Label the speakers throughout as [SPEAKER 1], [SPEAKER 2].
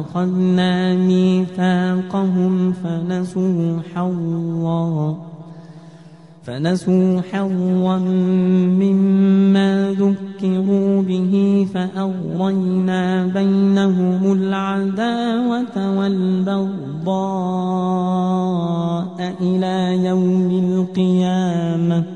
[SPEAKER 1] أخذنا ميثاقهم فنسوا حظا فنسوا حظا مما ذكروا به فأغرينا بينهم العداوة والبغضاء إلى يوم القيامة.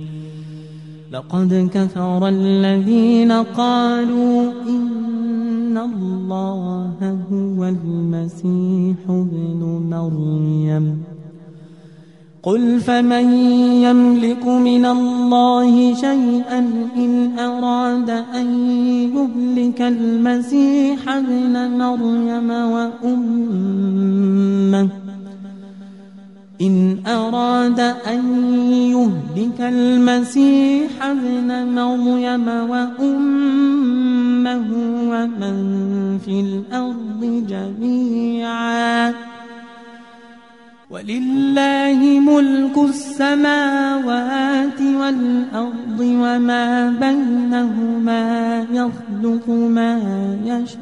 [SPEAKER 1] لقد كفر الذين قالوا إن الله هو المسيح ابن مريم. قل فمن يملك من الله شيئا إن أراد أن يهلك المسيح ابن مريم وأمه؟ إن أراد أن يهلك المسيح ابن مريم وأمه ومن في الأرض جميعا. ولله ملك السماوات والأرض وما بينهما يخلق ما يشاء.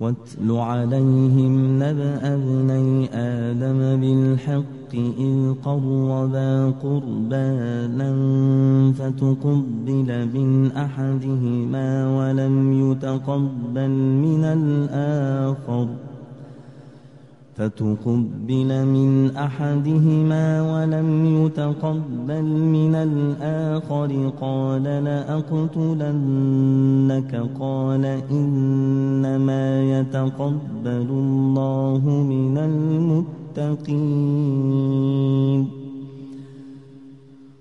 [SPEAKER 1] واتل عليهم نبأ ابني آدم بالحق إذ قربا قربانا فتقبل من أحدهما ولم يتقبل من الآخر. فتقبل من أحدهما ولم يتقبل من الآخر قال لأقتلنك قال إنما يتقبل الله من المتقين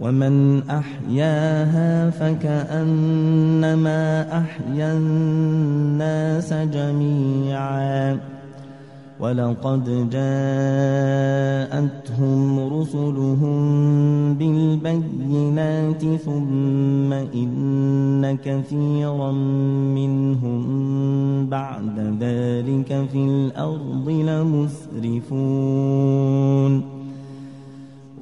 [SPEAKER 1] ومن أحياها فكأنما أحيا الناس جميعا ولقد جاءتهم رسلهم بالبينات ثم إن كثيرا منهم بعد ذلك في الأرض لمسرفون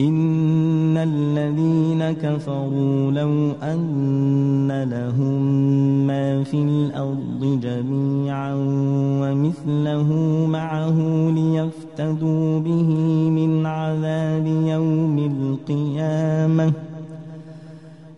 [SPEAKER 1] إن الذين كفروا لو أن لهم ما في الأرض جميعا ومثله معه ليفتدوا به من عذاب يوم القيامة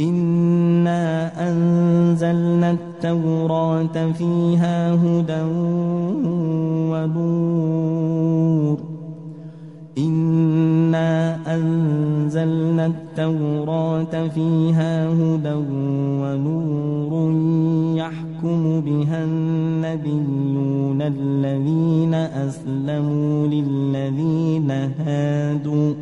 [SPEAKER 1] إنا أنزلنا التوراة فيها هدى ونور إنا أنزلنا التوراة فيها هدى ونور يحكم بها النبيون الذين أسلموا للذين هادوا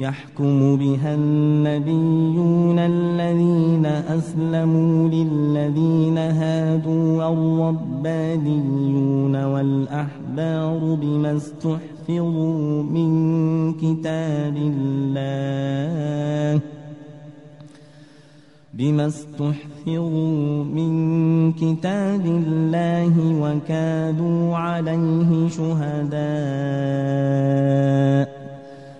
[SPEAKER 1] يحكم بها النبيون الذين أسلموا للذين هادوا الربانيون والأحبار بما استحفظوا من كتاب الله بما استحفظوا من كتاب الله وكانوا عليه شهداء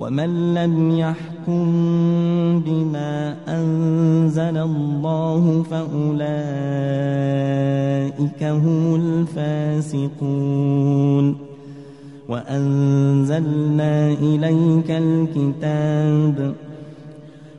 [SPEAKER 1] ومن لم يحكم بما أنزل الله فأولئك هم الفاسقون وأنزلنا إليك الكتاب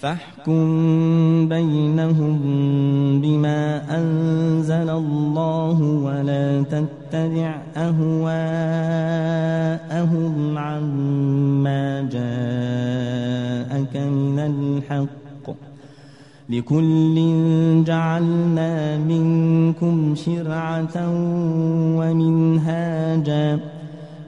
[SPEAKER 1] فاحكم بينهم بما أنزل الله ولا تتبع أهواءهم عما جاءك من الحق لكل جعلنا منكم شرعة ومنهاجا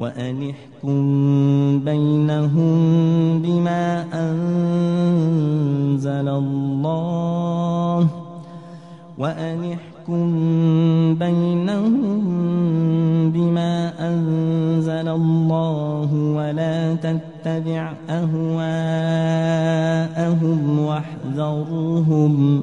[SPEAKER 1] وأن احكم بينهم بما أنزل الله وأن احكم بينهم بما أنزل الله ولا تتبع أهواءهم واحذرهم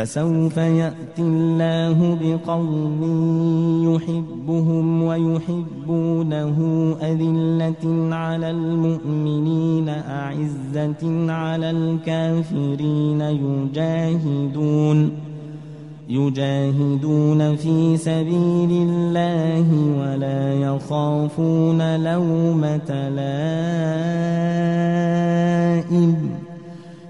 [SPEAKER 1] فسوف يأتي الله بقوم يحبهم ويحبونه أذلة على المؤمنين أعزة على الكافرين يجاهدون يجاهدون في سبيل الله ولا يخافون لومة لائم.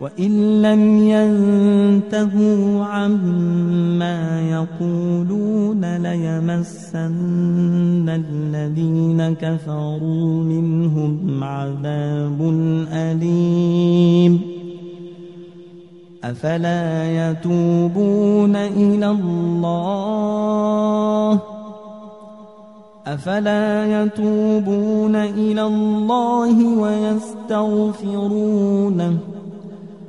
[SPEAKER 1] وإن لم ينتهوا عما يقولون ليمسن الذين كفروا منهم عذاب أليم. أفلا يتوبون إلى الله؟ أفلا يتوبون إلى الله ويستغفرونه؟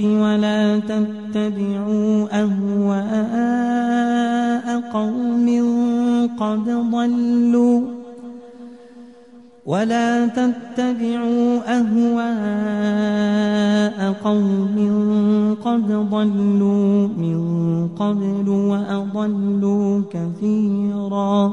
[SPEAKER 1] ولا تتبعوا أهواء قوم قد ضلوا ولا تتبعوا أهواء قوم قد ضلوا من قبل وأضلوا كثيرا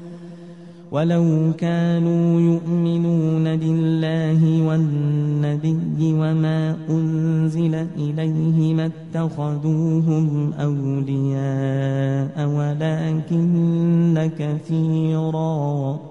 [SPEAKER 1] ولو كانوا يؤمنون بالله والنبي وما أنزل إليه ما اتخذوهم أولياء ولكن كثيراً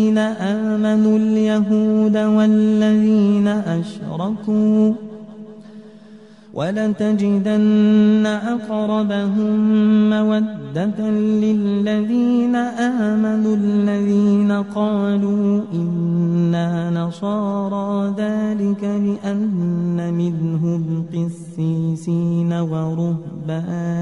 [SPEAKER 1] آمنوا اليهود والذين أشركوا ولتجدن أقربهم مودة للذين آمنوا الذين قالوا إنا نصارى ذلك بأن منهم قسيسين ورهبان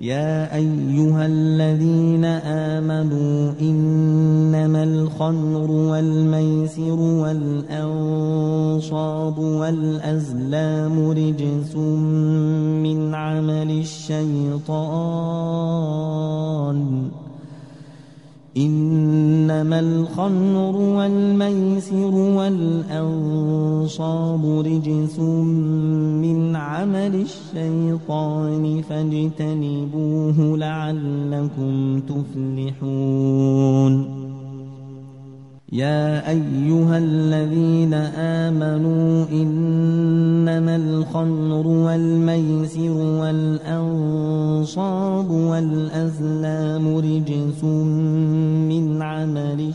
[SPEAKER 1] يا أيها الذين آمنوا إنما الخمر والميسر والأنصاب والأزلام رجس من عمل الشيطان إنما الخمر والميسر والأنصاب رجس من عمل الشيطان فاجتنبوه لعلكم تفلحون. يا أيها الذين آمنوا إنما الخمر والميسر والأنصاب والأزلام رجس من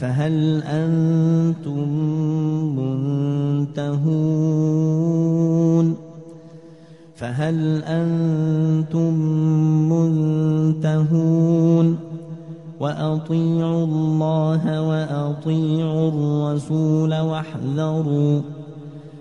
[SPEAKER 1] فهل أنتم منتهون؟ فهل أنتم منتهون؟ وأطيعوا الله وأطيعوا الرسول واحذروا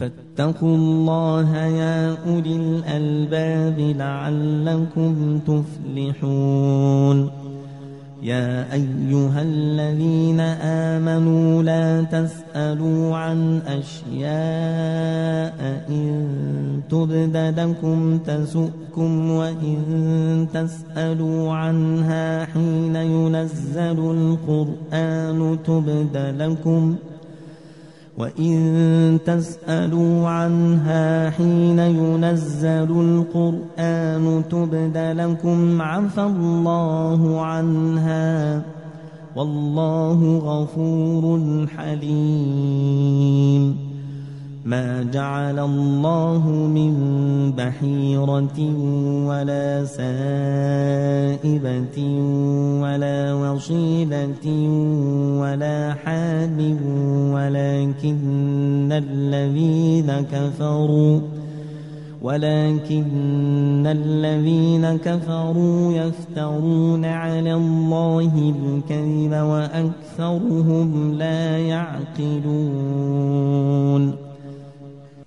[SPEAKER 1] فاتقوا الله يا أولي الألباب لعلكم تفلحون. يا أيها الذين آمنوا لا تسألوا عن أشياء إن تبد لكم تسؤكم وإن تسألوا عنها حين ينزل القرآن تبد لكم ۖ وإن تسألوا عنها حين ينزل القرآن تبد لكم عفى الله عنها والله غفور حليم ما جعل الله من بحيرة ولا سائبة ولا وصيلة ولا حام ولكن الذين كفروا ولكن الذين كفروا يفترون على الله الكذب وأكثرهم لا يعقلون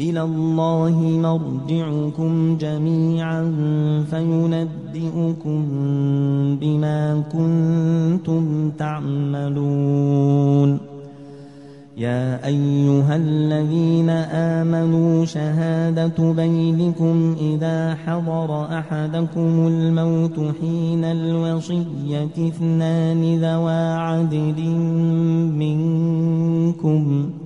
[SPEAKER 1] إلى الله مرجعكم جميعا فينبئكم بما كنتم تعملون. يا أيها الذين آمنوا شهادة بينكم إذا حضر أحدكم الموت حين الوصية اثنان ذوى عدل منكم ۖ.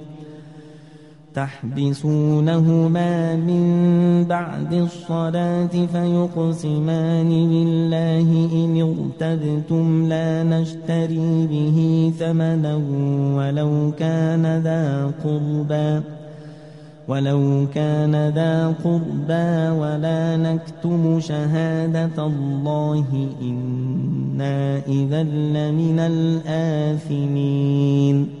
[SPEAKER 1] تحبسونهما من بعد الصلاة فيقسمان بالله إن ارتبتم لا نشتري به ثمنا ولو كان ذا قربى ولو كان ذا قربى ولا نكتم شهادة الله إنا إذا لمن الآثمين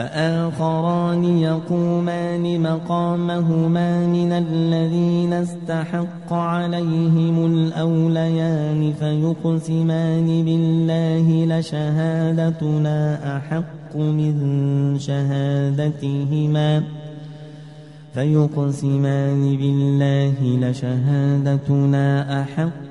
[SPEAKER 1] فآخران يقومان مقامهما من الذين استحق عليهم الأوليان فيقسمان بالله لشهادتنا أحق من شهادتهما فيقسمان بالله لشهادتنا أحق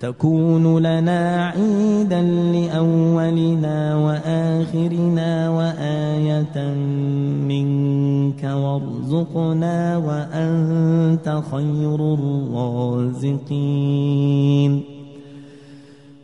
[SPEAKER 1] تكون لنا عيدا لأولنا وآخرنا وآية منك وارزقنا وأنت خير الرازقين.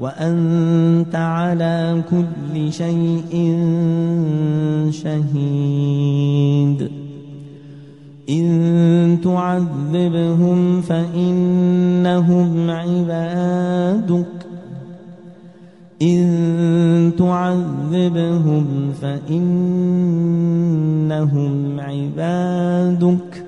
[SPEAKER 1] وأنت على كل شيء شهيد. إن تعذبهم فإنهم عبادك. إن تعذبهم فإنهم عبادك.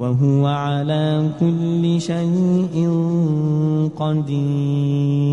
[SPEAKER 1] وهو على كل شيء قدير.